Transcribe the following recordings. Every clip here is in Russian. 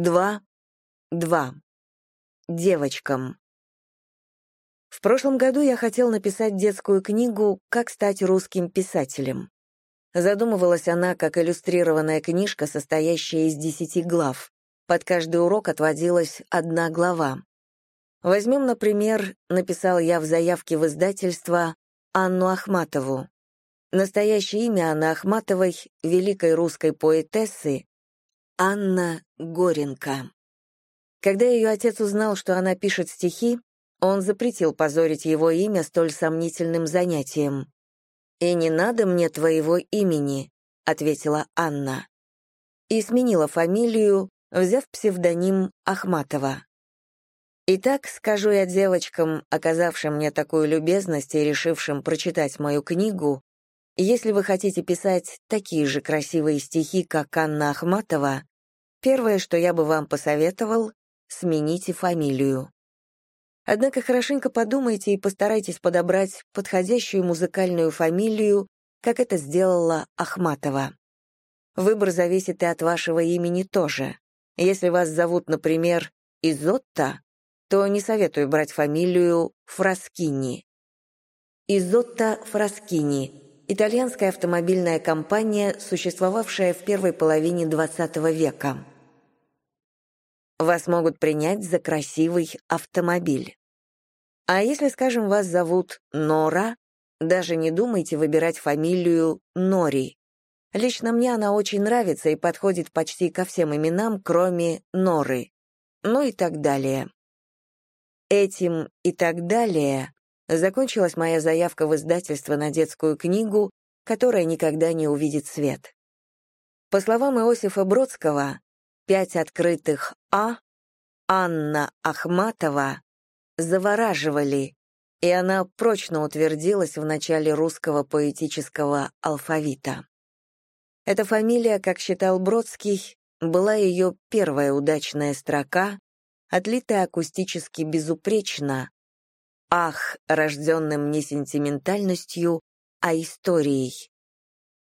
2. 2. Девочкам. В прошлом году я хотел написать детскую книгу «Как стать русским писателем». Задумывалась она как иллюстрированная книжка, состоящая из десяти глав. Под каждый урок отводилась одна глава. Возьмем, например, написал я в заявке в издательство Анну Ахматову. Настоящее имя Анны Ахматовой, великой русской поэтессы, Анна Горенко. Когда ее отец узнал, что она пишет стихи, он запретил позорить его имя столь сомнительным занятием. «И не надо мне твоего имени», — ответила Анна. И сменила фамилию, взяв псевдоним Ахматова. Итак, скажу я девочкам, оказавшим мне такую любезность и решившим прочитать мою книгу, если вы хотите писать такие же красивые стихи, как Анна Ахматова, первое, что я бы вам посоветовал, смените фамилию. Однако хорошенько подумайте и постарайтесь подобрать подходящую музыкальную фамилию, как это сделала Ахматова. Выбор зависит и от вашего имени тоже. Если вас зовут, например, Изотта, то не советую брать фамилию Фраскини. Изотта Фраскини итальянская автомобильная компания, существовавшая в первой половине XX века. Вас могут принять за красивый автомобиль. А если, скажем, вас зовут Нора, даже не думайте выбирать фамилию Нори. Лично мне она очень нравится и подходит почти ко всем именам, кроме Норы. Ну и так далее. Этим и так далее закончилась моя заявка в издательство на детскую книгу, которая никогда не увидит свет. По словам Иосифа Бродского, пять открытых «А» Анна Ахматова завораживали, и она прочно утвердилась в начале русского поэтического алфавита. Эта фамилия, как считал Бродский, была ее первая удачная строка, отлитая акустически безупречно, ах, рожденным не сентиментальностью, а историей.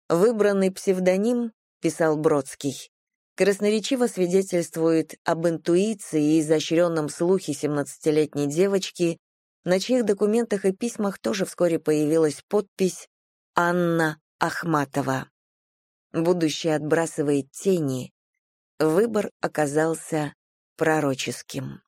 Выбранный псевдоним, писал Бродский, красноречиво свидетельствует об интуиции и изощренном слухе 17-летней девочки, на чьих документах и письмах тоже вскоре появилась подпись «Анна Ахматова». Будущее отбрасывает тени. Выбор оказался пророческим.